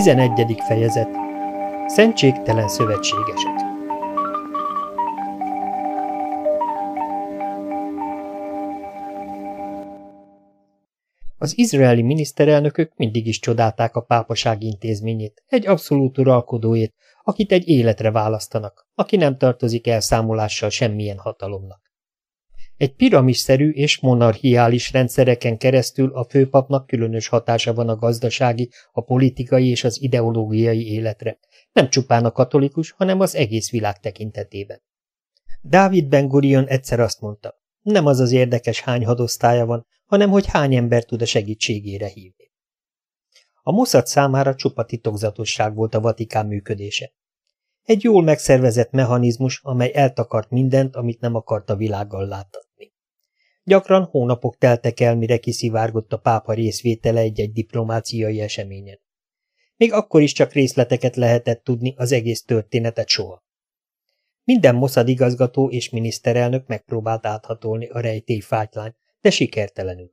11. fejezet Szentségtelen szövetségesek Az izraeli miniszterelnökök mindig is csodálták a pápaság intézményét, egy abszolút uralkodóét, akit egy életre választanak, aki nem tartozik elszámolással semmilyen hatalomnak. Egy piramisszerű és monarchiális rendszereken keresztül a főpapnak különös hatása van a gazdasági, a politikai és az ideológiai életre, nem csupán a katolikus, hanem az egész világ tekintetében. Dávid Ben Gurion egyszer azt mondta, nem az az érdekes, hány hadosztálya van, hanem hogy hány ember tud a segítségére hívni. A Mossad számára csupa titokzatosság volt a Vatikán működése. Egy jól megszervezett mechanizmus, amely eltakart mindent, amit nem akart a világgal láttatni. Gyakran hónapok teltek el, mire kiszivárgott a pápa részvétele egy-egy diplomáciai eseményen. Még akkor is csak részleteket lehetett tudni, az egész történetet soha. Minden Mossad igazgató és miniszterelnök megpróbált áthatolni a rejtély fájtlány, de sikertelenül.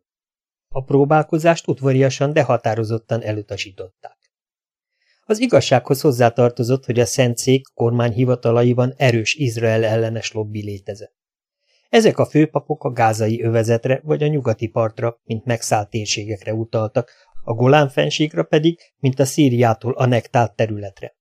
A próbálkozást udvariasan, de határozottan elutasították. Az igazsághoz hozzátartozott, hogy a Szentszék kormányhivatalaiban erős Izrael ellenes lobby létezett. Ezek a főpapok a gázai övezetre vagy a nyugati partra, mint megszállt térségekre utaltak, a Golán fenségra pedig, mint a Szíriától anektált területre.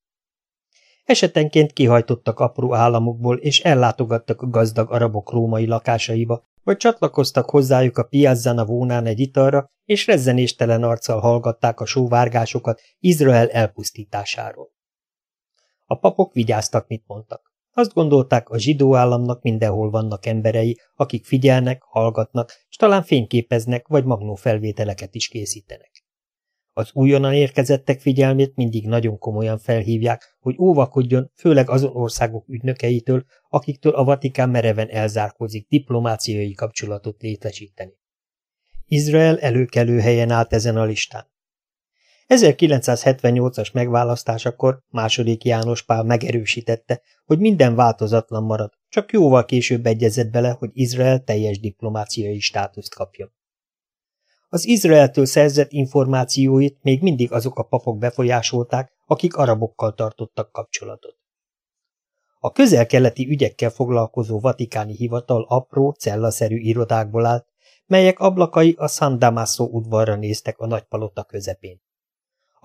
Esetenként kihajtottak apró államokból, és ellátogattak a gazdag arabok római lakásaiba, vagy csatlakoztak hozzájuk a Piazzana vónán egy italra, és rezzenéstelen arccal hallgatták a sóvárgásokat Izrael elpusztításáról. A papok vigyáztak, mit mondtak. Azt gondolták, a zsidó államnak mindenhol vannak emberei, akik figyelnek, hallgatnak, és talán fényképeznek, vagy magnófelvételeket is készítenek. Az újonnan érkezettek figyelmét mindig nagyon komolyan felhívják, hogy óvakodjon, főleg azon országok ügynökeitől, akiktől a Vatikán mereven elzárkózik diplomáciai kapcsolatot létesíteni. Izrael előkelő helyen állt ezen a listán. 1978-as megválasztásakor második János Pál megerősítette, hogy minden változatlan marad, csak jóval később egyezett bele, hogy Izrael teljes diplomáciai státuszt kapjon. Az Izraeltől szerzett információit még mindig azok a papok befolyásolták, akik arabokkal tartottak kapcsolatot. A közel-keleti ügyekkel foglalkozó vatikáni hivatal apró, cellaszerű irodákból állt, melyek ablakai a San Damaso udvarra néztek a nagypalota közepén.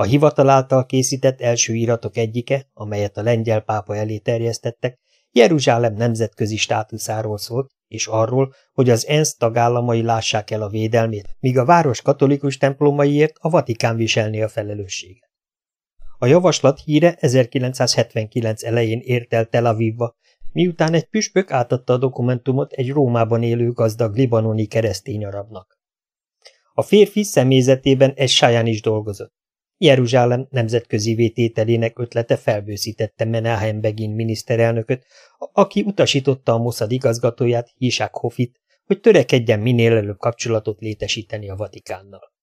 A hivatal által készített első iratok egyike, amelyet a lengyel pápa elé terjesztettek, Jeruzsálem nemzetközi státuszáról szólt, és arról, hogy az ENSZ tagállamai lássák el a védelmét, míg a város katolikus templomaiért a Vatikán viselni a felelősséget. A javaslat híre 1979 elején ért el Tel Avivba, miután egy püspök átadta a dokumentumot egy Rómában élő gazdag libanoni keresztény arabnak. A férfi személyzetében egy saján is dolgozott. Jeruzsálem nemzetközi vétételének ötlete felbőszítette Menahem Begin miniszterelnököt, aki utasította a Mossad igazgatóját, Hisák Hofit, hogy törekedjen minél előbb kapcsolatot létesíteni a Vatikánnal.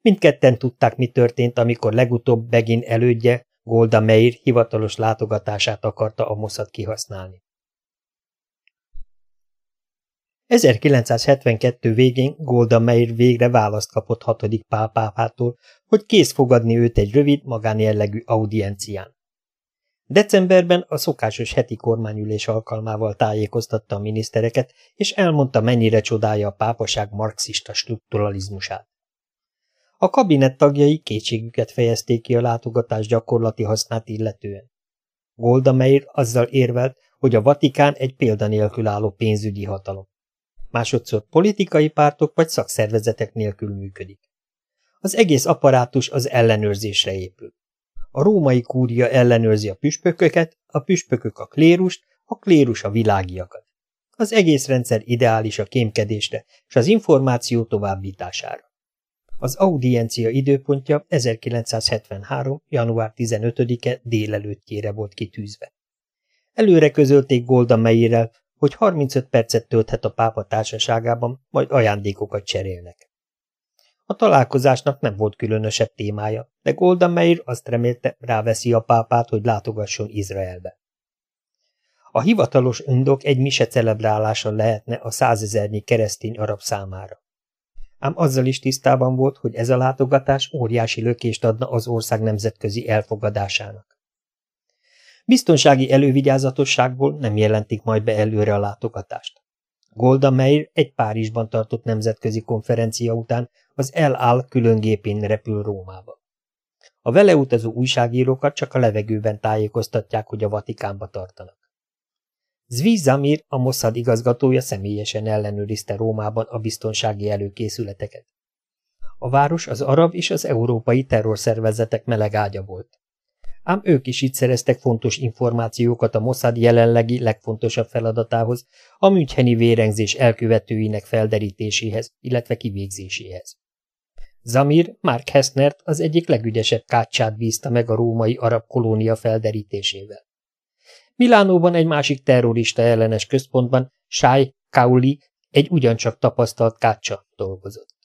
Mindketten tudták, mi történt, amikor legutóbb Begin elődje, Golda Meir hivatalos látogatását akarta a Mossad kihasználni. 1972 végén Golda Meir végre választ kapott hatodik pápától, hogy kész fogadni őt egy rövid, magánjellegű audiencián. Decemberben a szokásos heti kormányülés alkalmával tájékoztatta a minisztereket, és elmondta, mennyire csodálja a pápaság marxista strukturalizmusát. A kabinet tagjai kétségüket fejezték ki a látogatás gyakorlati hasznát illetően. Golda Meir azzal érvelt, hogy a Vatikán egy példanélkül álló pénzügyi hatalom. Másodszor politikai pártok vagy szakszervezetek nélkül működik. Az egész apparátus az ellenőrzésre épül. A római kúria ellenőrzi a püspököket, a püspökök a klérust, a klérus a világiakat. Az egész rendszer ideális a kémkedésre és az információ továbbítására. Az audiencia időpontja 1973. január 15-e délelőttjére volt kitűzve. Előre közölték Golda Meirrel, hogy 35 percet tölthet a pápa társaságában, majd ajándékokat cserélnek. A találkozásnak nem volt különösebb témája, de Golda Meir azt remélte, ráveszi a pápát, hogy látogasson Izraelbe. A hivatalos indok egy mise celebrálása lehetne a százezernyi keresztény arab számára. ám azzal is tisztában volt, hogy ez a látogatás óriási lökést adna az ország nemzetközi elfogadásának. Biztonsági elővigyázatosságból nem jelentik majd be előre a látogatást. Golda Meir egy Párizsban tartott nemzetközi konferencia után az El Al különgépén repül Rómába. A vele utazó újságírókat csak a levegőben tájékoztatják, hogy a Vatikánba tartanak. Zvi Zamir, a Mossad igazgatója személyesen ellenőrizte Rómában a biztonsági előkészületeket. A város az arab és az európai terrorszervezetek meleg ágya volt. Ám ők is itt szereztek fontos információkat a Mossad jelenlegi legfontosabb feladatához, a müncheni vérengzés elkövetőinek felderítéséhez, illetve kivégzéséhez. Zamir Mark Hessnert az egyik legügyesebb kácsát bízta meg a római arab kolónia felderítésével. Milánóban egy másik terrorista ellenes központban Shai Kauli egy ugyancsak tapasztalt kácsa dolgozott.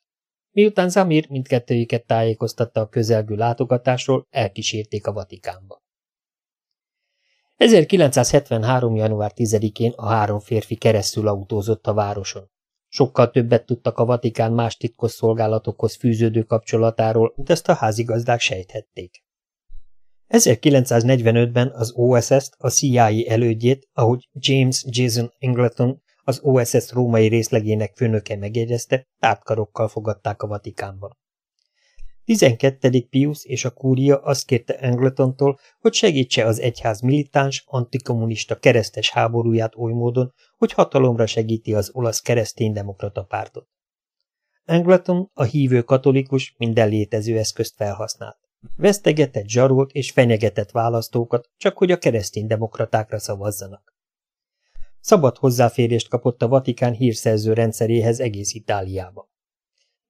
Miután Zamir mindkettőjüket tájékoztatta a közelgő látogatásról, elkísérték a Vatikánba. 1973. január 10-én a három férfi keresztül autózott a városon. Sokkal többet tudtak a Vatikán más titkos szolgálatokhoz fűződő kapcsolatáról, mint ezt a házigazdák sejthették. 1945-ben az OSS-t, a CIA elődjét, ahogy James Jason Ingleton, az OSS római részlegének főnöke megjegyezte, tártkarokkal fogadták a Vatikánban. 12. Pius és a kúria azt kérte Engletontól, hogy segítse az egyház militáns, antikommunista keresztes háborúját oly módon, hogy hatalomra segíti az olasz kereszténydemokrata pártot. Engleton, a hívő katolikus, minden létező eszközt felhasznált. Vesztegetett, zsarolt és fenyegetett választókat, csak hogy a kereszténydemokratákra szavazzanak. Szabad hozzáférést kapott a Vatikán hírszerző rendszeréhez egész Itáliába.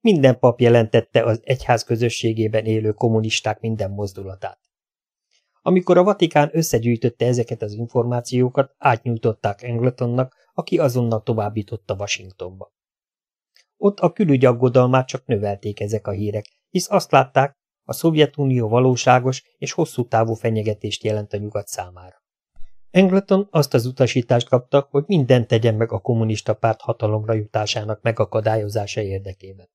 Minden pap jelentette az egyház közösségében élő kommunisták minden mozdulatát. Amikor a Vatikán összegyűjtötte ezeket az információkat, átnyújtották Engletonnak, aki azonnal továbbította Washingtonba. Ott a külügy aggodalmát csak növelték ezek a hírek, hisz azt látták, a Szovjetunió valóságos és hosszú távú fenyegetést jelent a nyugat számára. Engleton azt az utasítást kapta, hogy mindent tegyen meg a kommunista párt hatalomra jutásának megakadályozása érdekében.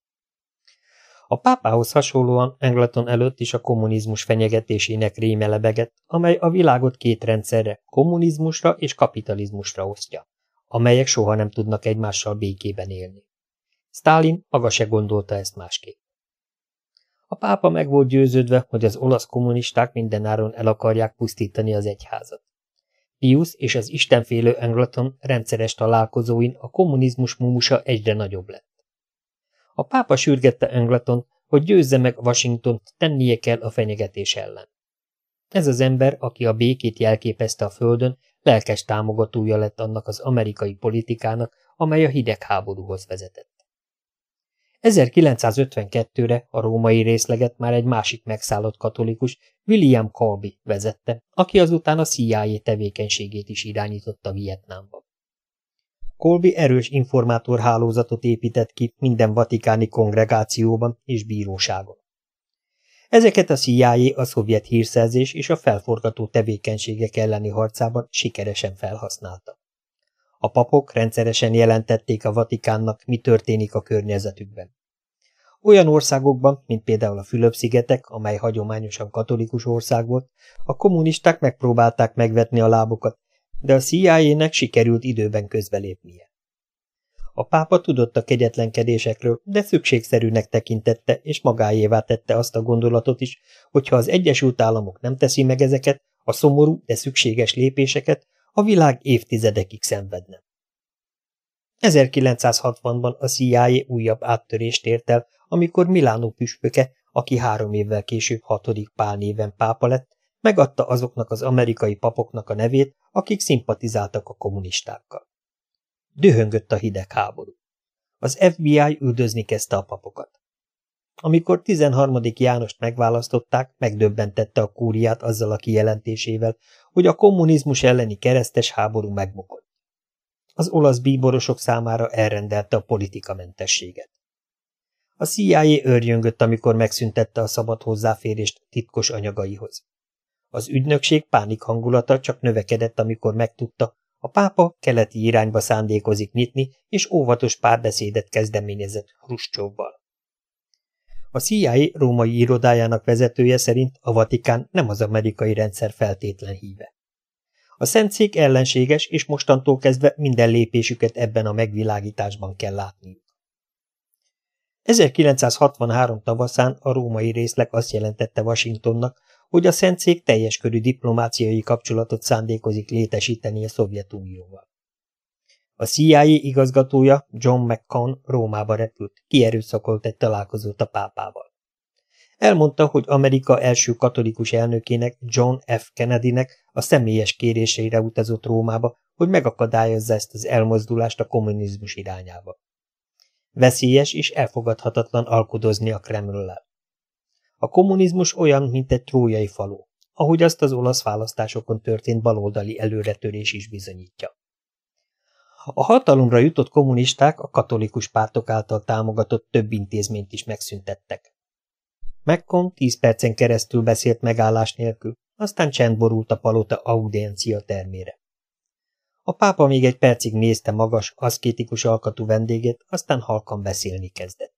A pápához hasonlóan Engleton előtt is a kommunizmus fenyegetésének réme lebegett, amely a világot két rendszerre, kommunizmusra és kapitalizmusra osztja, amelyek soha nem tudnak egymással békében élni. Stalin maga se gondolta ezt másképp. A pápa meg volt győződve, hogy az olasz kommunisták mindenáron el akarják pusztítani az egyházat. Pius és az istenfélő Engleton rendszeres találkozóin a kommunizmus mumusa egyre nagyobb lett. A pápa sürgette Engleton, hogy győzze meg Washington tennie kell a fenyegetés ellen. Ez az ember, aki a békét jelképezte a földön, lelkes támogatója lett annak az amerikai politikának, amely a hidegháborúhoz vezetett. 1952-re a római részleget már egy másik megszállott katolikus, William Colby vezette, aki azután a CIA tevékenységét is irányította Vietnámba. Colby erős informátorhálózatot épített ki minden vatikáni kongregációban és bíróságon. Ezeket a CIA a szovjet hírszerzés és a felforgató tevékenységek elleni harcában sikeresen felhasználta. A papok rendszeresen jelentették a Vatikánnak, mi történik a környezetükben. Olyan országokban, mint például a Fülöp-szigetek, amely hagyományosan katolikus ország volt, a kommunisták megpróbálták megvetni a lábukat, de a CIA-nek sikerült időben közbelépnie. A pápa tudott a kegyetlenkedésekről, de szükségszerűnek tekintette és magáévá tette azt a gondolatot is, hogy ha az Egyesült Államok nem teszi meg ezeket, a szomorú, de szükséges lépéseket, a világ évtizedekig szenvedne. 1960-ban a CIA újabb áttörést ért el, amikor Milánó püspöke, aki három évvel később hatodik Pál néven pápa lett, megadta azoknak az amerikai papoknak a nevét, akik szimpatizáltak a kommunistákkal. Dühöngött a hidegháború. Az FBI üldözni kezdte a papokat. Amikor 13. Jánost megválasztották, megdöbbentette a kúriát azzal a kijelentésével, hogy a kommunizmus elleni keresztes háború megbukott. Az olasz bíborosok számára elrendelte a politikamentességet. A CIA őrjöngött, amikor megszüntette a szabad hozzáférést titkos anyagaihoz. Az ügynökség pánik hangulata csak növekedett, amikor megtudta, a pápa keleti irányba szándékozik nyitni, és óvatos párbeszédet kezdeményezett Hruscsóval. A CIA római irodájának vezetője szerint a Vatikán nem az amerikai rendszer feltétlen híve. A Szentszék ellenséges, és mostantól kezdve minden lépésüket ebben a megvilágításban kell látniuk. 1963 tavaszán a római részleg azt jelentette Washingtonnak, hogy a Szentszék teljes körű diplomáciai kapcsolatot szándékozik létesíteni a Szovjetunióval. A CIA igazgatója John McCone Rómába repült, kierőszakolt egy találkozót a pápával. Elmondta, hogy Amerika első katolikus elnökének, John F. Kennedynek a személyes kéréseire utazott Rómába, hogy megakadályozza ezt az elmozdulást a kommunizmus irányába. Veszélyes és elfogadhatatlan alkudozni a Kremlöllel. A kommunizmus olyan, mint egy trójai falu, ahogy azt az olasz választásokon történt baloldali előretörés is bizonyítja. A hatalomra jutott kommunisták a katolikus pártok által támogatott több intézményt is megszüntettek. Mekkon tíz percen keresztül beszélt megállás nélkül, aztán csend borult a palota audiencia termére. A pápa még egy percig nézte magas, aszkétikus alkatú vendégét, aztán halkan beszélni kezdett.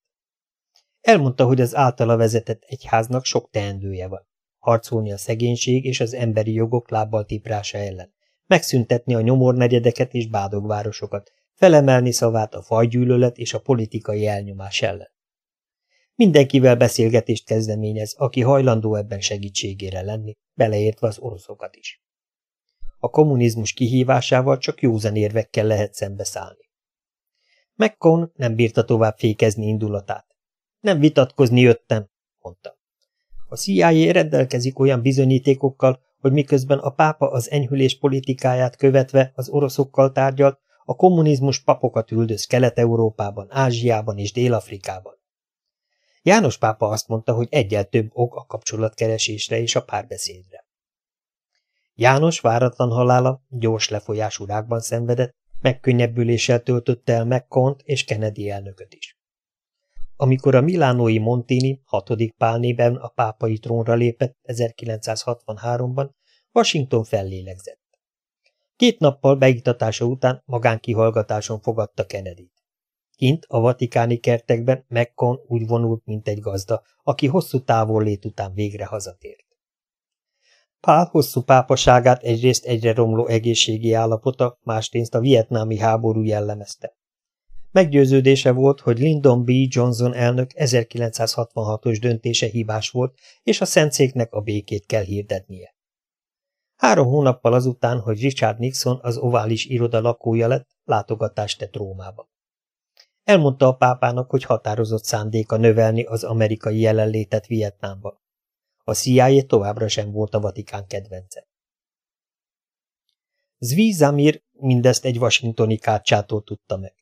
Elmondta, hogy az általa vezetett egyháznak sok teendője van. Harcolni a szegénység és az emberi jogok lábbal tiprása ellen, megszüntetni a nyomornegyedeket és bádogvárosokat, felemelni szavát a fajgyűlölet és a politikai elnyomás ellen. Mindenkivel beszélgetést kezdeményez, aki hajlandó ebben segítségére lenni, beleértve az oroszokat is. A kommunizmus kihívásával csak józan érvekkel lehet szembeszállni. McCone nem bírta tovább fékezni indulatát. Nem vitatkozni jöttem, mondta. A CIA rendelkezik olyan bizonyítékokkal, hogy miközben a pápa az enyhülés politikáját követve az oroszokkal tárgyalt, a kommunizmus papokat üldöz Kelet-Európában, Ázsiában és Dél-Afrikában. János pápa azt mondta, hogy egyel több ok a kapcsolatkeresésre és a párbeszédre. János váratlan halála gyors lefolyású rákban szenvedett, megkönnyebbüléssel töltötte el McCont és Kennedy elnököt is. Amikor a milánói Montini hatodik pálnében a pápai trónra lépett 1963-ban, Washington fellélegzett. Két nappal beiktatása után magánkihallgatáson fogadta Kennedy-t. Kint a vatikáni kertekben McCon úgy vonult, mint egy gazda, aki hosszú távollét után végre hazatért. Pál hosszú pápaságát egyrészt egyre romló egészségi állapota, másrészt a vietnámi háború jellemezte. Meggyőződése volt, hogy Lyndon B. Johnson elnök 1966-os döntése hibás volt, és a szentszéknek a békét kell hirdetnie. Három hónappal azután, hogy Richard Nixon az ovális iroda lakója lett, látogatást tett Rómába. Elmondta a pápának, hogy határozott szándéka növelni az amerikai jelenlétet Vietnámban. A CIA továbbra sem volt a Vatikán kedvence. Zvi Zamir mindezt egy washingtoni kácsától tudta meg.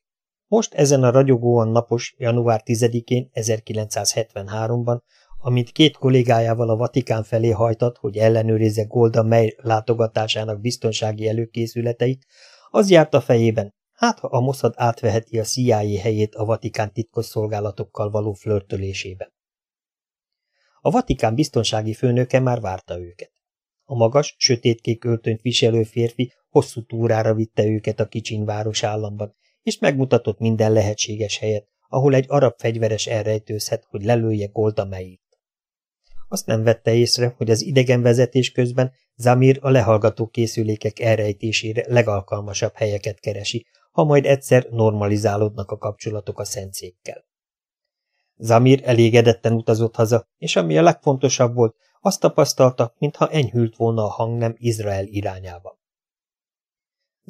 Most ezen a ragyogóan napos január 10-én 1973-ban, amint két kollégájával a Vatikán felé hajtott, hogy ellenőrizze Golda Meir látogatásának biztonsági előkészületeit, az járt a fejében, hát ha a Mossad átveheti a CIA helyét a Vatikán titkosszolgálatokkal való flörtölésében. A Vatikán biztonsági főnöke már várta őket. A magas, sötétkék öltönyt viselő férfi hosszú túrára vitte őket a kicsiny város államban, és megmutatott minden lehetséges helyet, ahol egy arab fegyveres elrejtőzhet, hogy lelője Golda Meirt. Azt nem vette észre, hogy az idegen vezetés közben Zamir a lehallgató készülékek elrejtésére legalkalmasabb helyeket keresi, ha majd egyszer normalizálódnak a kapcsolatok a szentszékkel. Zamir elégedetten utazott haza, és ami a legfontosabb volt, azt tapasztalta, mintha enyhült volna a hangnem Izrael irányába.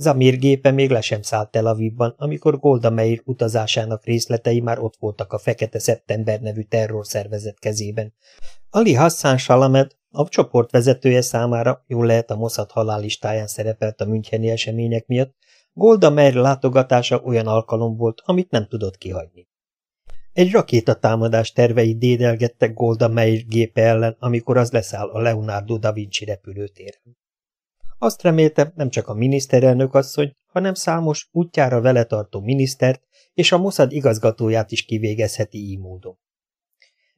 Zamir gépe még le sem szállt Tel Avivban, amikor Golda Meir utazásának részletei már ott voltak a Fekete Szeptember nevű terrorszervezet kezében. Ali Hassan Salamed, a csoport vezetője számára jól lehet a Mossad halállistáján szerepelt a müncheni események miatt, Golda Meir látogatása olyan alkalom volt, amit nem tudott kihagyni. Egy rakétatámadás tervei dédelgettek Golda Meir gépe ellen, amikor az leszáll a Leonardo da Vinci repülőtéren. Azt remélte, nem csak a miniszterelnök asszony, hanem számos útjára vele tartó minisztert és a Mossad igazgatóját is kivégezheti így módon.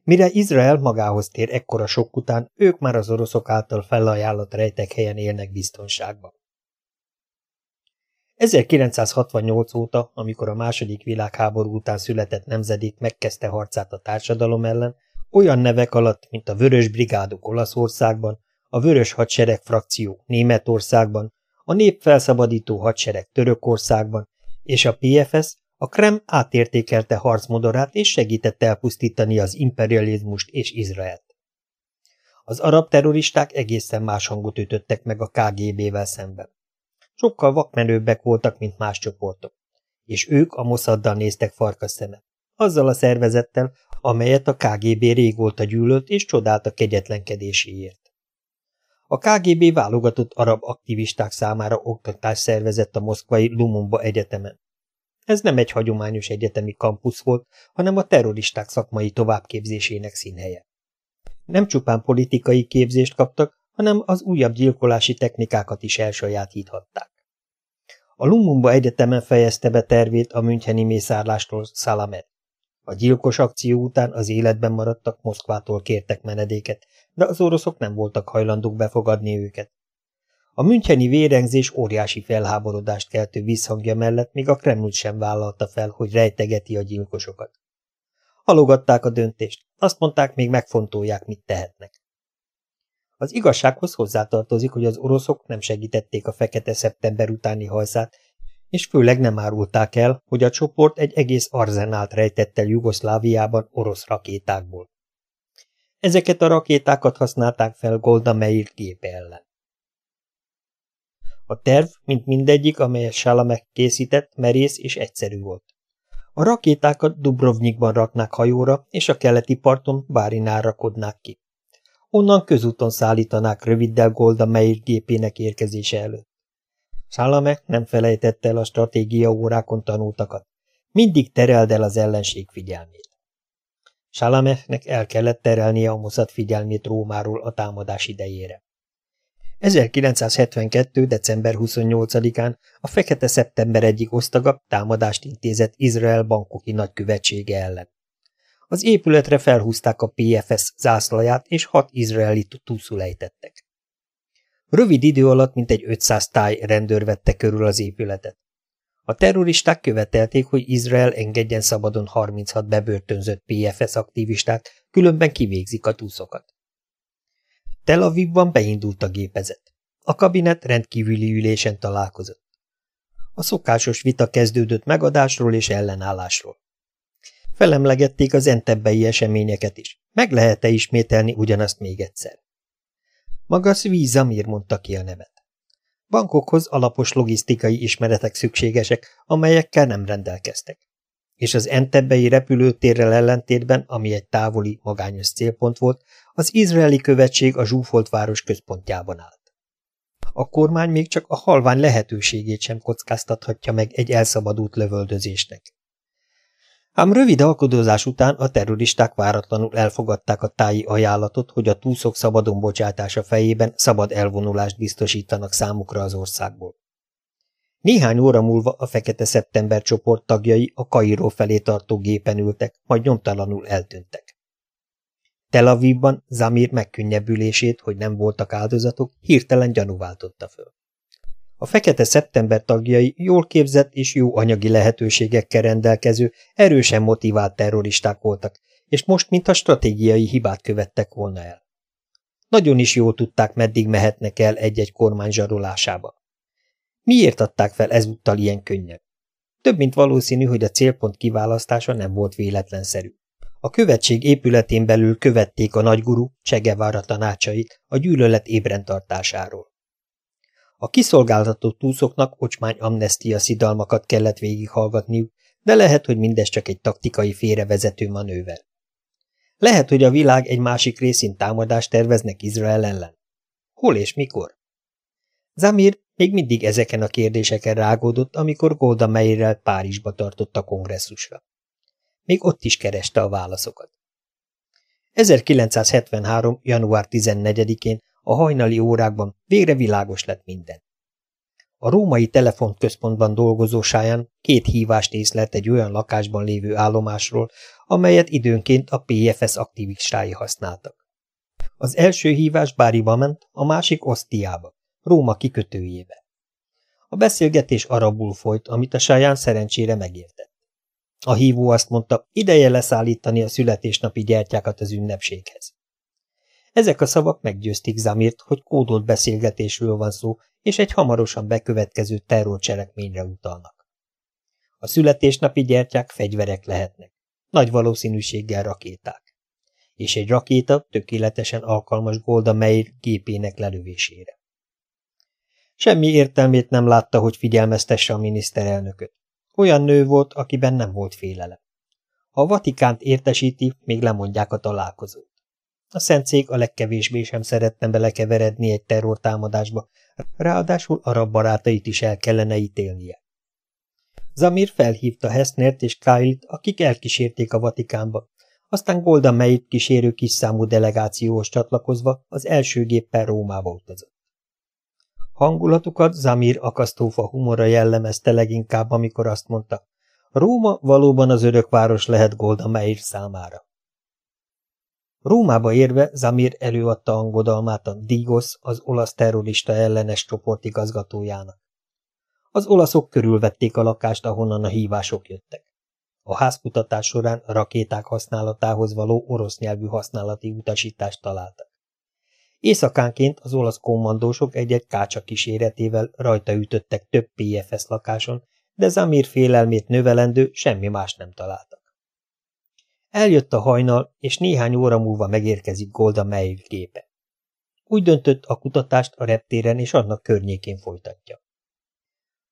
Mire Izrael magához tér ekkora sok után, ők már az oroszok által felajánlott rejtek helyen élnek biztonságban. 1968 óta, amikor a második világháború után született nemzedék megkezdte harcát a társadalom ellen, Olyan nevek alatt, mint a Vörös Brigádok Olaszországban, a Vörös Hadsereg frakció Németországban, a Népfelszabadító Hadsereg Törökországban, és a PFS, a Krem átértékelte harcmodorát és segítette elpusztítani az imperializmust és Izraelt. Az arab terroristák egészen más hangot ütöttek meg a KGB-vel szemben. Sokkal vakmenőbbek voltak, mint más csoportok, és ők a Mossaddal néztek farkas szemet, azzal a szervezettel, amelyet a KGB régóta gyűlölt és csodálta kegyetlenkedéséért. A KGB válogatott arab aktivisták számára oktatást szervezett a moszkvai Lumumba Egyetemen. Ez nem egy hagyományos egyetemi kampusz volt, hanem a terroristák szakmai továbbképzésének színhelye. Nem csupán politikai képzést kaptak, hanem az újabb gyilkolási technikákat is elsajátíthatták. A Lumumba Egyetemen fejezte be tervét a Müncheni mészárlástól Salamet. A gyilkos akció után az életben maradtak Moszkvától kértek menedéket, de az oroszok nem voltak hajlandók befogadni őket. A müncheni vérengzés óriási felháborodást keltő visszhangja mellett még a Kreml sem vállalta fel, hogy rejtegeti a gyilkosokat. Halogatták a döntést, azt mondták, még megfontolják, mit tehetnek. Az igazsághoz hozzátartozik, hogy az oroszok nem segítették a fekete szeptember utáni hajszát, és főleg nem árulták el, hogy a csoport egy egész arzenált rejtett el Jugoszláviában orosz rakétákból. Ezeket a rakétákat használták fel Golda Meir gépe ellen. A terv, mint mindegyik, amelyet Salamek készített, merész és egyszerű volt. A rakétákat Dubrovnikban raknák hajóra, és a keleti parton Bárinál rakodnák ki. Onnan közúton szállítanák röviddel Golda Meir gépének érkezése előtt. Salamek nem felejtette el a stratégia órákon tanultakat. Mindig tereld el az ellenség figyelmét. Salameknek el kellett terelnie a Mossad figyelmét Rómáról a támadás idejére. 1972. december 28-án a Fekete Szeptember egyik osztaga támadást intézett Izrael bankoki nagykövetsége ellen. Az épületre felhúzták a PFS zászlaját, és hat izraeli túlszulejtettek. Rövid idő alatt mintegy 500 táj rendőr vette körül az épületet. A terroristák követelték, hogy Izrael engedjen szabadon 36 bebörtönzött PFS aktivistát, különben kivégzik a túszokat. Tel Avivban beindult a gépezet. A kabinet rendkívüli ülésen találkozott. A szokásos vita kezdődött megadásról és ellenállásról. Felemlegették az entebbei eseményeket is. Meg lehet-e ismételni ugyanazt még egyszer? Maga Zamir mondta ki a nevet. Bankokhoz alapos logisztikai ismeretek szükségesek, amelyekkel nem rendelkeztek. És az Entebbei repülőtérrel ellentétben, ami egy távoli, magányos célpont volt, az izraeli követség a zsúfolt város központjában állt. A kormány még csak a halvány lehetőségét sem kockáztathatja meg egy elszabadult lövöldözésnek. Ám rövid alkudozás után a terroristák váratlanul elfogadták a táji ajánlatot, hogy a túszok szabadon bocsátása fejében szabad elvonulást biztosítanak számukra az országból. Néhány óra múlva a Fekete Szeptember csoport tagjai a Kairó felé tartó gépen ültek, majd nyomtalanul eltűntek. Tel Avivban Zamir megkönnyebbülését, hogy nem voltak áldozatok, hirtelen gyanúváltotta föl. A Fekete Szeptember tagjai jól képzett és jó anyagi lehetőségekkel rendelkező, erősen motivált terroristák voltak, és most mintha stratégiai hibát követtek volna el. Nagyon is jól tudták, meddig mehetnek el egy-egy kormány zsarolásába. Miért adták fel ezúttal ilyen könnyen? Több mint valószínű, hogy a célpont kiválasztása nem volt véletlenszerű. A követség épületén belül követték a nagyguru, Csegevára tanácsait a gyűlölet ébren tartásáról. A kiszolgáltatott túszoknak ocsmány amnestia szidalmakat kellett végighallgatniuk, de lehet, hogy mindez csak egy taktikai félrevezető manőver. Lehet, hogy a világ egy másik részén támadást terveznek Izrael ellen. Hol és mikor? Zamir még mindig ezeken a kérdéseken rágódott, amikor Golda Meirrel Párizsba tartott a kongresszusra. Még ott is kereste a válaszokat. 1973. január 14-én a hajnali órákban végre világos lett minden. A római telefonközpontban dolgozó sáján két hívást észlelt egy olyan lakásban lévő állomásról, amelyet időnként a PFS aktivistái használtak. Az első hívás Báriba ment, a másik Osztiába, Róma kikötőjébe. A beszélgetés arabul folyt, amit a sáján szerencsére megértett. A hívó azt mondta, ideje leszállítani a születésnapi gyertyákat az ünnepséghez. Ezek a szavak meggyőzték Zamirt, hogy kódolt beszélgetésről van szó, és egy hamarosan bekövetkező terrorcselekményre utalnak. A születésnapi gyertyák fegyverek lehetnek, nagy valószínűséggel rakéták, és egy rakéta tökéletesen alkalmas Golda Meir gépének lelövésére. Semmi értelmét nem látta, hogy figyelmeztesse a miniszterelnököt. Olyan nő volt, akiben nem volt félelem. Ha a Vatikánt értesíti, még lemondják a találkozót. A szentszék a legkevésbé sem szeretne belekeveredni egy terrortámadásba, ráadásul arab barátait is el kellene ítélnie. Zamir felhívta Hesnert és Kylit, akik elkísérték a Vatikánba, aztán Golda Meir kísérő kis számú delegációhoz csatlakozva az első géppel Rómába utazott. Hangulatukat Zamir akasztófa humora jellemezte leginkább, amikor azt mondta, Róma valóban az örökváros lehet Golda Meir számára. Rómába érve Zamir előadta angodalmát a Digos, az olasz terrorista ellenes csoport igazgatójának. Az olaszok körülvették a lakást, ahonnan a hívások jöttek. A házkutatás során rakéták használatához való orosz nyelvű használati utasítást találtak. Éjszakánként az olasz kommandósok egy-egy kácsa kíséretével rajta ütöttek több PFS lakáson, de Zamir félelmét növelendő semmi más nem találtak. Eljött a hajnal, és néhány óra múlva megérkezik Golda Meir gépe. Úgy döntött, a kutatást a reptéren és annak környékén folytatja.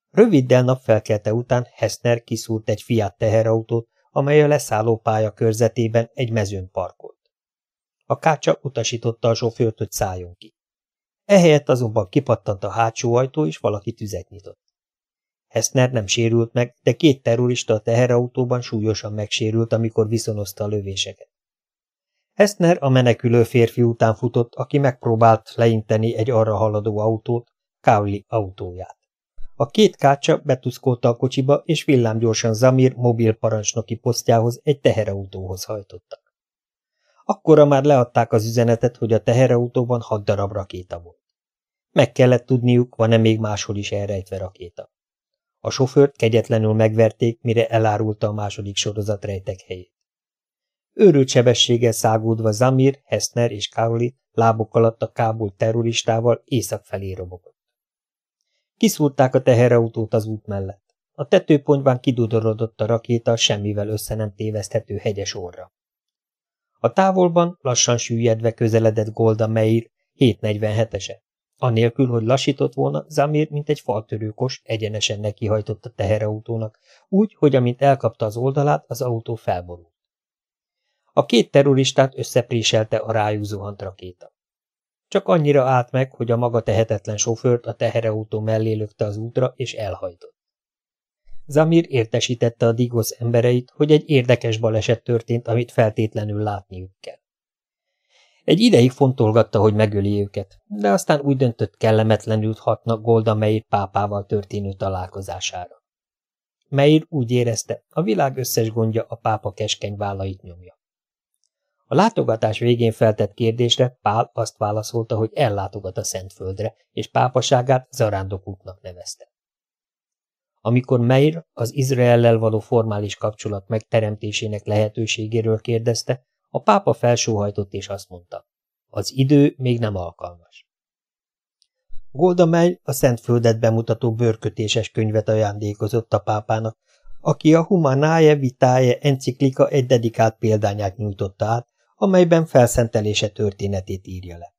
Röviddel napfelkelte után Hessner kiszúrt egy Fiat teherautót, amely a leszálló pálya körzetében egy mezőn parkolt. A kácsa utasította a sofőrt, hogy szálljon ki. Ehelyett azonban kipattant a hátsó ajtó, és valaki tüzet nyitott. Hessner nem sérült meg, de két terrorista a teherautóban súlyosan megsérült, amikor viszonozta a lövéseket. Hessner a menekülő férfi után futott, aki megpróbált leinteni egy arra haladó autót, Cowley autóját. A két kácsa betuszkolta a kocsiba, és villámgyorsan Zamir mobil parancsnoki posztjához egy teherautóhoz hajtottak. Akkora már leadták az üzenetet, hogy a teherautóban hat darab rakéta volt. Meg kellett tudniuk, van-e még máshol is elrejtve rakéta. A sofőrt kegyetlenül megverték, mire elárulta a második sorozat rejtek helyét. Őrült sebességgel szágódva Zamir, Hessner és Kauli lábok alatt a kábul terroristával észak felé robogott. Kiszúrták a teherautót az út mellett. A tetőpontban kidudorodott a rakéta semmivel össze nem téveszthető hegyes orra. A távolban lassan süllyedve közeledett Golda Meir 747-ese. Anélkül, hogy lassított volna, Zamir, mint egy faltörőkos, egyenesen nekihajtott a teherautónak, úgy, hogy amint elkapta az oldalát, az autó felborult. A két terroristát összepréselte a rájuk zuhant rakéta. Csak annyira állt meg, hogy a maga tehetetlen sofőrt a teherautó mellé lökte az útra, és elhajtott. Zamir értesítette a Digos embereit, hogy egy érdekes baleset történt, amit feltétlenül látniuk kell. Egy ideig fontolgatta, hogy megöli őket, de aztán úgy döntött kellemetlenül hatna Golda Meir pápával történő találkozására. Meir úgy érezte, a világ összes gondja a pápa keskeny vállait nyomja. A látogatás végén feltett kérdésre Pál azt válaszolta, hogy ellátogat a Szentföldre, és pápaságát zarándokútnak nevezte. Amikor Meir az Izraellel való formális kapcsolat megteremtésének lehetőségéről kérdezte, a pápa felsóhajtott és azt mondta, az idő még nem alkalmas. Golda Meir a Szentföldet bemutató bőrkötéses könyvet ajándékozott a pápának, aki a Humanae Vitae enciklika egy dedikált példányát nyújtotta át, amelyben felszentelése történetét írja le.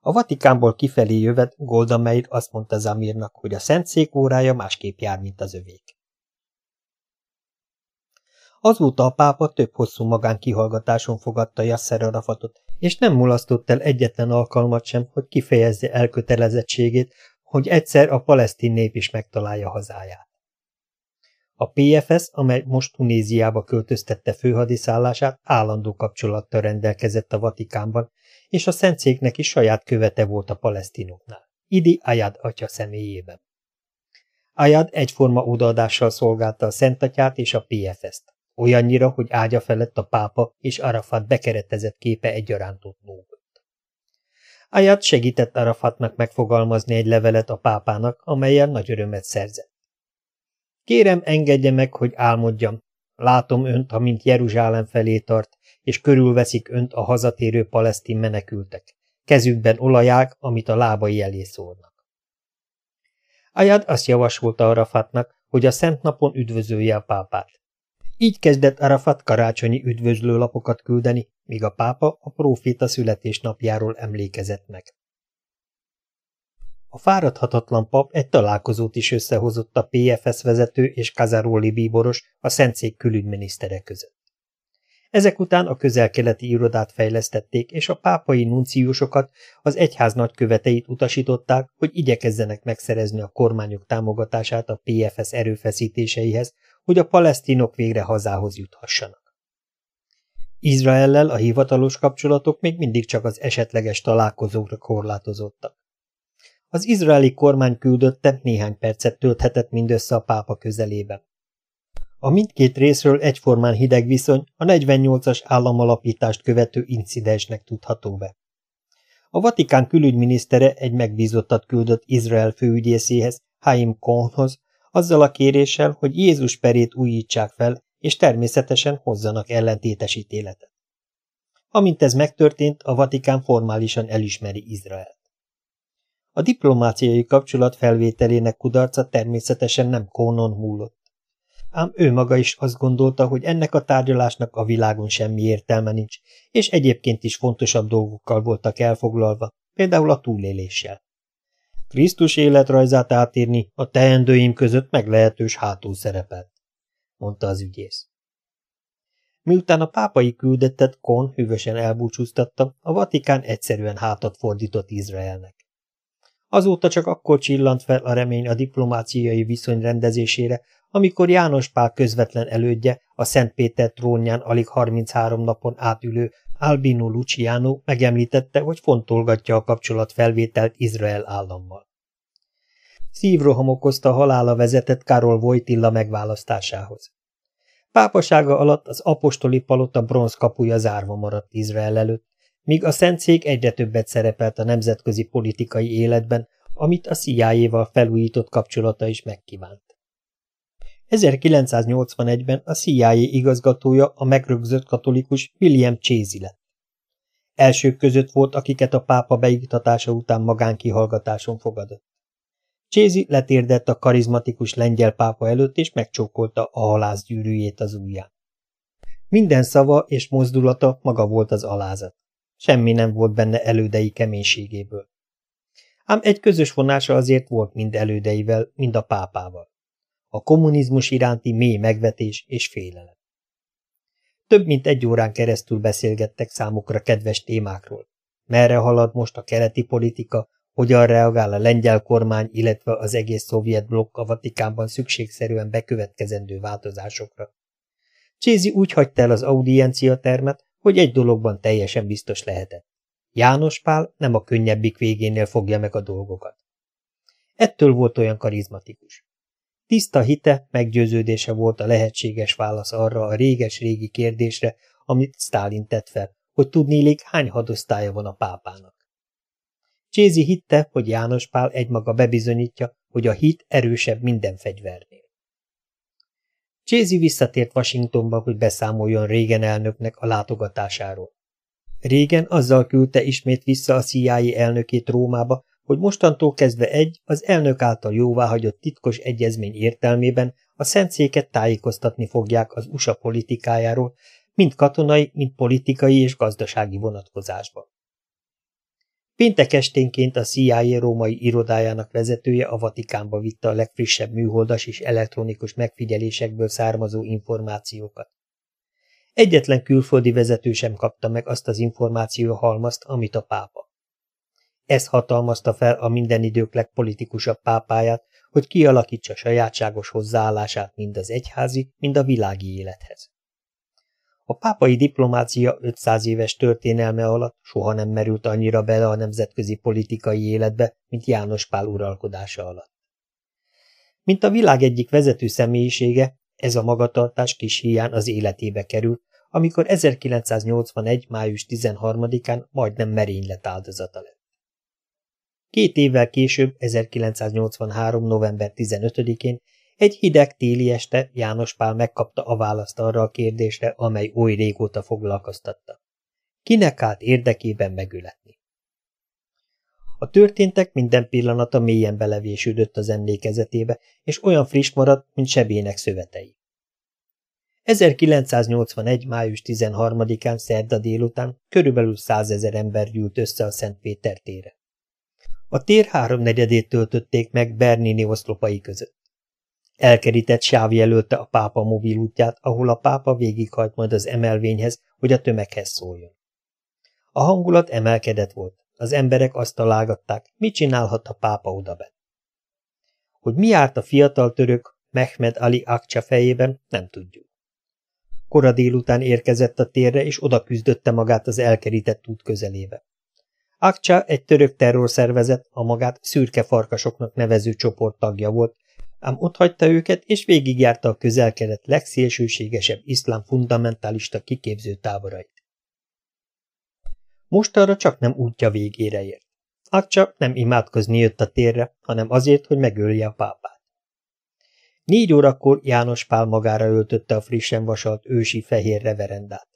A Vatikánból kifelé jövet Golda Meir azt mondta Zamirnak, hogy a Szentszék órája másképp jár, mint az övék. Azóta a pápa több hosszú magán kihallgatáson fogadta Yasser Arafatot, és nem mulasztott el egyetlen alkalmat sem, hogy kifejezze elkötelezettségét, hogy egyszer a palesztin nép is megtalálja hazáját. A PFS, amely most Tunéziába költöztette főhadiszállását, állandó kapcsolattal rendelkezett a Vatikánban, és a szentszéknek is saját követe volt a palesztinoknál, Idi Ayad atya személyében. Ayad egyforma odaadással szolgálta a Szentatyát és a PFS-t, olyannyira, hogy ágya felett a pápa és Arafat bekeretezett képe egyaránt ott lógott. Ayad segített Arafatnak megfogalmazni egy levelet a pápának, amelyen nagy örömet szerzett. Kérem, engedje meg, hogy álmodjam, látom önt, amint Jeruzsálem felé tart, és körülveszik önt a hazatérő palesztin menekültek. Kezükben olaják, amit a lábai elé szórnak. Ayad azt javasolta Arafatnak, hogy a szent napon üdvözölje a pápát. Így kezdett Arafat karácsonyi üdvözlőlapokat küldeni, míg a pápa a próféta születésnapjáról emlékezett meg. A fáradhatatlan pap egy találkozót is összehozott a PFS vezető és Kazaroli bíboros a Szentszék külügyminisztere között. Ezek után a közel-keleti irodát fejlesztették, és a pápai nunciusokat, az egyház nagyköveteit utasították, hogy igyekezzenek megszerezni a kormányok támogatását a PFS erőfeszítéseihez, hogy a palesztinok végre hazához juthassanak. Izraellel a hivatalos kapcsolatok még mindig csak az esetleges találkozókra korlátozottak. Az izraeli kormány küldötte néhány percet tölthetett mindössze a pápa közelében. A mindkét részről egyformán hideg viszony a 48-as államalapítást követő incidensnek tudható be. A Vatikán külügyminisztere egy megbízottat küldött Izrael főügyészéhez, Haim Kohnhoz, azzal a kéréssel, hogy Jézus perét újítsák fel, és természetesen hozzanak ellentétes ítéletet. Amint ez megtörtént, a Vatikán formálisan elismeri Izraelt. A diplomáciai kapcsolat felvételének kudarca természetesen nem Kónon múlott ám ő maga is azt gondolta, hogy ennek a tárgyalásnak a világon semmi értelme nincs, és egyébként is fontosabb dolgokkal voltak elfoglalva, például a túléléssel. Krisztus életrajzát átírni a teendőim között meglehetős hátul szerepelt, mondta az ügyész. Miután a pápai küldettet Kon hűvösen elbúcsúztatta, a Vatikán egyszerűen hátat fordított Izraelnek. Azóta csak akkor csillant fel a remény a diplomáciai viszony rendezésére, amikor János Pál közvetlen elődje, a Szent Péter trónján alig 33 napon átülő Albino Luciano megemlítette, hogy fontolgatja a kapcsolat felvételt Izrael állammal. Szívroham okozta halála vezetett Karol Vojtilla megválasztásához. Pápasága alatt az apostoli palota bronz kapuja zárva maradt Izrael előtt, míg a Szentszék egyre többet szerepelt a nemzetközi politikai életben, amit a CIA-val felújított kapcsolata is megkívánt. 1981-ben a CIA igazgatója a megrögzött katolikus William Csézi lett. Elsők között volt, akiket a pápa beiktatása után magánkihallgatáson fogadott. Csézi letérdett a karizmatikus lengyel pápa előtt, és megcsókolta a halászgyűrűjét az ujján. Minden szava és mozdulata maga volt az alázat. Semmi nem volt benne elődei keménységéből. Ám egy közös vonása azért volt mind elődeivel, mind a pápával a kommunizmus iránti mély megvetés és félelem. Több mint egy órán keresztül beszélgettek számukra kedves témákról. Merre halad most a keleti politika, hogyan reagál a lengyel kormány, illetve az egész szovjet blokk a Vatikánban szükségszerűen bekövetkezendő változásokra. Csézi úgy hagyta el az audiencia termet, hogy egy dologban teljesen biztos lehetett. János Pál nem a könnyebbik végénél fogja meg a dolgokat. Ettől volt olyan karizmatikus. Tiszta hite, meggyőződése volt a lehetséges válasz arra a réges-régi kérdésre, amit Stálin tett fel, hogy tudnélék hány hadosztálya van a pápának. Csézi hitte, hogy János Pál egymaga bebizonyítja, hogy a hit erősebb minden fegyvernél. Csézi visszatért Washingtonba, hogy beszámoljon régen elnöknek a látogatásáról. Régen azzal küldte ismét vissza a CIA elnökét Rómába, hogy mostantól kezdve egy, az elnök által jóváhagyott titkos egyezmény értelmében a szentszéket tájékoztatni fogják az USA politikájáról, mind katonai, mind politikai és gazdasági vonatkozásban. Péntek esténként a CIA római irodájának vezetője a Vatikánba vitte a legfrissebb műholdas és elektronikus megfigyelésekből származó információkat. Egyetlen külföldi vezető sem kapta meg azt az információ halmazt, amit a pápa. Ez hatalmazta fel a minden idők legpolitikusabb pápáját, hogy kialakítsa sajátságos hozzáállását mind az egyházi, mind a világi élethez. A pápai diplomácia 500 éves történelme alatt soha nem merült annyira bele a nemzetközi politikai életbe, mint János Pál uralkodása alatt. Mint a világ egyik vezető személyisége, ez a magatartás kis hián az életébe került, amikor 1981. május 13-án majdnem merénylet áldozata lett. Két évvel később, 1983. november 15-én Egy hideg téli este János Pál megkapta a választ arra a kérdésre, amely oly régóta foglalkoztatta. Kinek állt érdekében megületni? A történtek minden pillanata mélyen belevésődött az emlékezetébe, és olyan friss maradt, mint sebének szövetei. 1981. május 13-án szerda délután körülbelül százezer ember gyűlt össze a Szent Péter tére. A tér háromnegyedét töltötték meg Bernini oszlopai között. Elkerített sáv jelölte a pápa mobil útját, ahol a pápa végighajt majd az emelvényhez, hogy a tömeghez szóljon. A hangulat emelkedett volt. Az emberek azt találgatták, mit csinálhat a pápa odabent. Hogy mi járt a fiatal török Mehmed Ali Akcsa fejében, nem tudjuk. Kora délután érkezett a térre, és oda küzdötte magát az elkerített út közelébe. Akcsa egy török terrorszervezet, a magát szürke farkasoknak nevező csoport tagja volt, ám hagyta őket, és végigjárta a közelkelet legszélsőségesebb iszlám fundamentalista kiképző táborait. Most arra csak nem útja végére ért. Akcsa nem imádkozni jött a térre, hanem azért, hogy megölje a pápát. Négy órakor János Pál magára öltötte a frissen vasalt ősi fehér reverendát.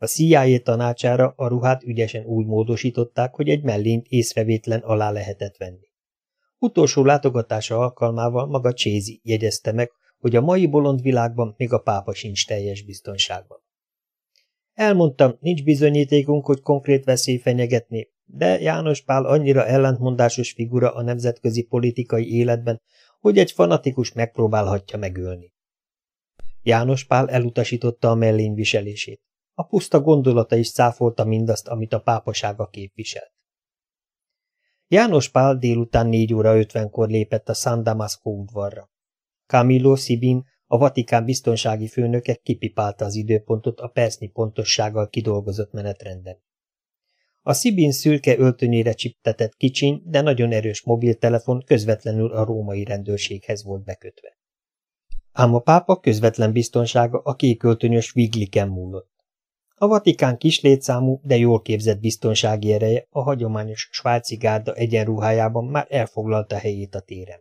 A CIA tanácsára a ruhát ügyesen úgy módosították, hogy egy mellényt észrevétlen alá lehetett venni. Utolsó látogatása alkalmával maga Csézi jegyezte meg, hogy a mai bolond világban még a pápa sincs teljes biztonságban. Elmondtam, nincs bizonyítékunk, hogy konkrét veszély fenyegetné, de János Pál annyira ellentmondásos figura a nemzetközi politikai életben, hogy egy fanatikus megpróbálhatja megölni. János Pál elutasította a mellény viselését. A puszta gondolata is száfolta mindazt, amit a pápasága képviselt. János Pál délután 4 óra 50-kor lépett a San Damasco udvarra. Camillo Sibin, a Vatikán biztonsági főnöke kipipálta az időpontot a persznyi pontossággal kidolgozott menetrenden. A Sibin szürke öltönyére csiptetett kicsin, de nagyon erős mobiltelefon közvetlenül a római rendőrséghez volt bekötve. Ám a pápa közvetlen biztonsága a kéköltönyös Vigliken múlott. A Vatikán kis létszámú, de jól képzett biztonsági ereje a hagyományos svájci gárda egyenruhájában már elfoglalta helyét a téren.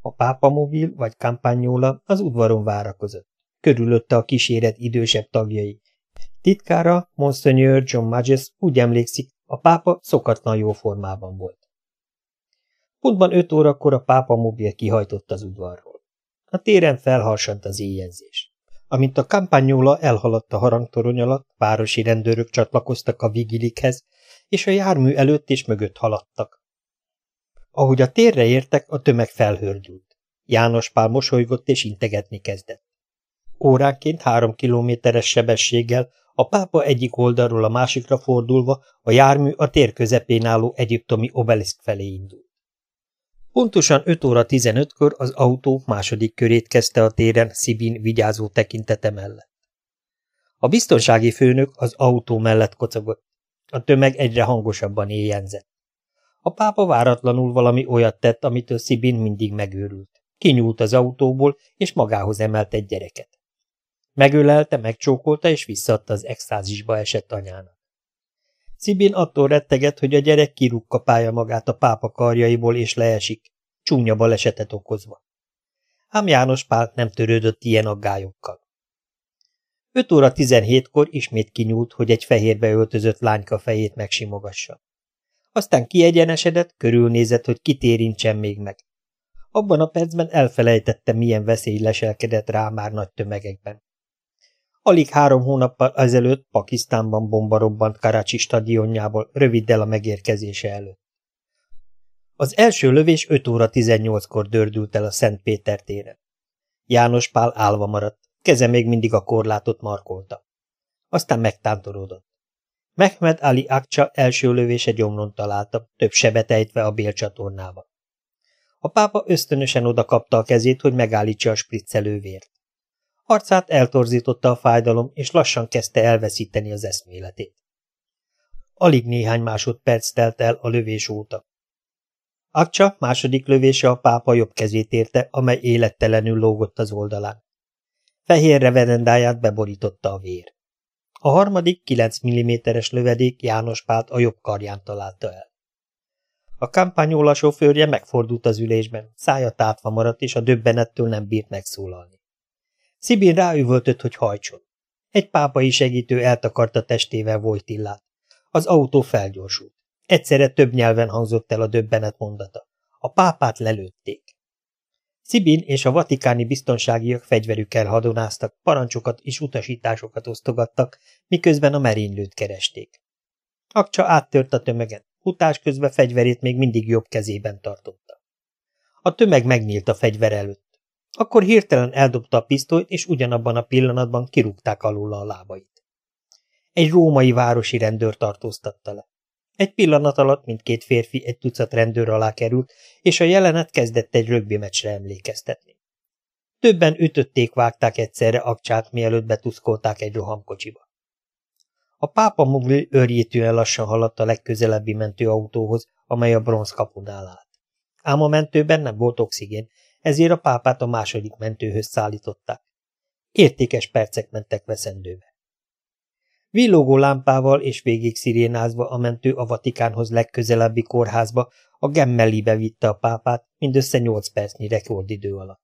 A pápa mobil vagy kampányóla az udvaron várakozott. Körülötte a kíséret idősebb tagjai. Titkára, Monseigneur John Mages úgy emlékszik, a pápa szokatlan jó formában volt. Pontban öt órakor a pápa mobil kihajtott az udvarról. A téren felharsant az éjjelzés. Amint a kampányóla elhaladt a harangtorony alatt, városi rendőrök csatlakoztak a vigilikhez, és a jármű előtt és mögött haladtak. Ahogy a térre értek, a tömeg felhördült. János Pál mosolygott és integetni kezdett. Óránként három kilométeres sebességgel a pápa egyik oldalról a másikra fordulva a jármű a tér közepén álló egyiptomi obeliszk felé indult. Pontosan 5 óra 15-kor az autó második körét kezdte a téren Szibin vigyázó tekintete mellett. A biztonsági főnök az autó mellett kocogott. A tömeg egyre hangosabban éjjenzett. A pápa váratlanul valami olyat tett, amitől Szibin mindig megőrült. Kinyúlt az autóból, és magához emelt egy gyereket. Megölelte, megcsókolta, és visszaadta az extázisba esett anyának. Szibin attól retteget, hogy a gyerek kirukkapálja magát a pápa karjaiból és leesik, csúnya balesetet okozva. Ám János Pál nem törődött ilyen aggályokkal. 5 óra 17-kor ismét kinyúlt, hogy egy fehérbe öltözött lányka fejét megsimogassa. Aztán kiegyenesedett, körülnézett, hogy kitérintsen még meg. Abban a percben elfelejtette, milyen veszély leselkedett rá már nagy tömegekben. Alig három hónappal ezelőtt Pakisztánban bomba robbant Karachi stadionjából röviddel a megérkezése előtt. Az első lövés 5 óra 18-kor dördült el a Szent Péter téren. János Pál álva maradt, keze még mindig a korlátot markolta. Aztán megtántorodott. Mehmed Ali Akcsa első lövése gyomron találta, több sebet ejtve a bélcsatornába. A pápa ösztönösen oda kapta a kezét, hogy megállítsa a spriccelő vért. Arcát eltorzította a fájdalom, és lassan kezdte elveszíteni az eszméletét. Alig néhány másodperc telt el a lövés óta. Akcsa második lövése a pápa jobb kezét érte, amely élettelenül lógott az oldalán. Fehér reverendáját beborította a vér. A harmadik 9 mm-es lövedék János Pált a jobb karján találta el. A kampányóla sofőrje megfordult az ülésben, szája tátva maradt, és a döbbenettől nem bírt megszólalni. Szibin ráüvöltött, hogy hajtson. Egy pápai segítő eltakarta testével Vojtillát. Az autó felgyorsult. Egyszerre több nyelven hangzott el a döbbenet mondata. A pápát lelőtték. Szibin és a vatikáni biztonságiak fegyverükkel hadonáztak, parancsokat és utasításokat osztogattak, miközben a merénylőt keresték. Akcsa áttört a tömegen, utás közben fegyverét még mindig jobb kezében tartotta. A tömeg megnyílt a fegyver előtt. Akkor hirtelen eldobta a pisztolyt, és ugyanabban a pillanatban kirúgták alul a lábait. Egy római városi rendőr tartóztatta le. Egy pillanat alatt mindkét férfi egy tucat rendőr alá került, és a jelenet kezdett egy rögbi meccsre emlékeztetni. Többen ütötték, vágták egyszerre akcsát, mielőtt betuszkolták egy rohamkocsiba. A pápa mobil őrjétően lassan haladt a legközelebbi mentőautóhoz, amely a bronz kapunál állt. Ám a mentőben nem volt oxigén, ezért a pápát a második mentőhöz szállították. Értékes percek mentek veszendőbe. Villogó lámpával és végig szirénázva a mentő a Vatikánhoz legközelebbi kórházba, a Gemmellibe vitte a pápát, mindössze nyolc percnyi rekordidő alatt.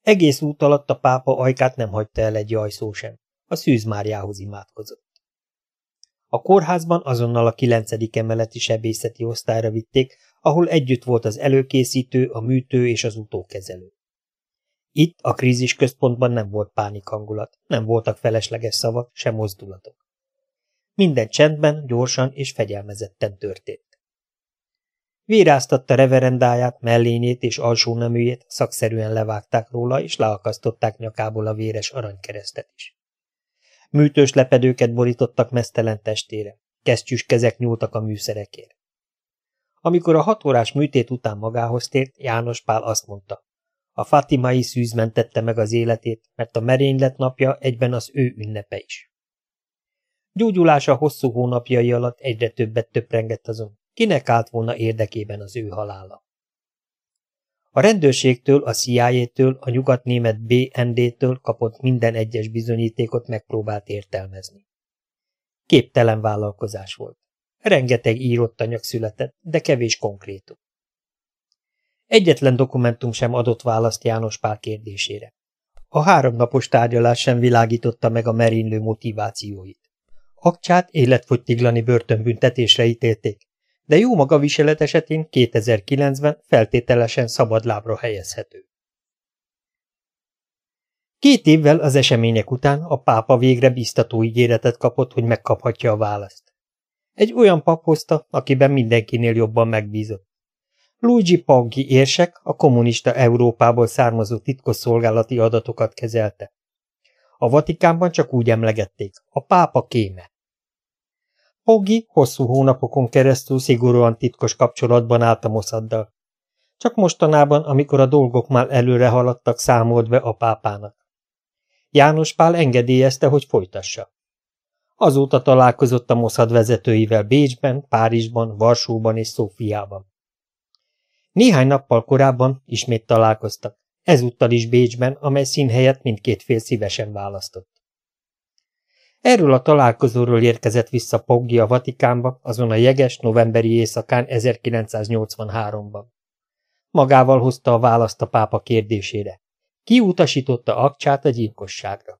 Egész út alatt a pápa ajkát nem hagyta el egy jajszó sem. A Szűz Máriához imádkozott. A kórházban azonnal a kilencedik emeleti sebészeti osztályra vitték, ahol együtt volt az előkészítő, a műtő és az utókezelő. Itt a krízis központban nem volt pánikhangulat, nem voltak felesleges szavak, sem mozdulatok. Minden csendben, gyorsan és fegyelmezetten történt. Véráztatta reverendáját, mellényét és alsó neműjét, szakszerűen levágták róla, és leakasztották nyakából a véres aranykeresztet is. Műtős lepedőket borítottak mesztelen testére, kesztyűs kezek nyúltak a műszerekért. Amikor a hat órás műtét után magához tért, János Pál azt mondta, a fatimai szűz mentette meg az életét, mert a merénylet napja egyben az ő ünnepe is. Gyógyulása hosszú hónapjai alatt egyre többet töprengett azon, kinek állt volna érdekében az ő halála. A rendőrségtől, a CIA-től, a nyugatnémet BND-től kapott minden egyes bizonyítékot megpróbált értelmezni. Képtelen vállalkozás volt. Rengeteg írott anyag született, de kevés konkrétum. Egyetlen dokumentum sem adott választ János Pál kérdésére. A háromnapos tárgyalás sem világította meg a merénylő motivációit. Akcsát életfogytiglani börtönbüntetésre ítélték, de jó maga viselet esetén 2009-ben feltételesen szabadlábra helyezhető. Két évvel az események után a pápa végre biztató ígéretet kapott, hogy megkaphatja a választ. Egy olyan pap hozta, akiben mindenkinél jobban megbízott. Luigi Paggi érsek a kommunista Európából származó titkosszolgálati adatokat kezelte. A Vatikánban csak úgy emlegették, a pápa kéme. Poggi hosszú hónapokon keresztül szigorúan titkos kapcsolatban állt a Mossaddal. Csak mostanában, amikor a dolgok már előre haladtak, számolt be a pápának. János Pál engedélyezte, hogy folytassa. Azóta találkozott a Mossad vezetőivel Bécsben, Párizsban, Varsóban és Szófiában. Néhány nappal korábban ismét találkoztak, ezúttal is Bécsben, amely színhelyet mindkét fél szívesen választott. Erről a találkozóról érkezett vissza Poggi a Vatikánba azon a jeges novemberi éjszakán 1983-ban. Magával hozta a választ a pápa kérdésére. Ki utasította Akcsát a gyilkosságra?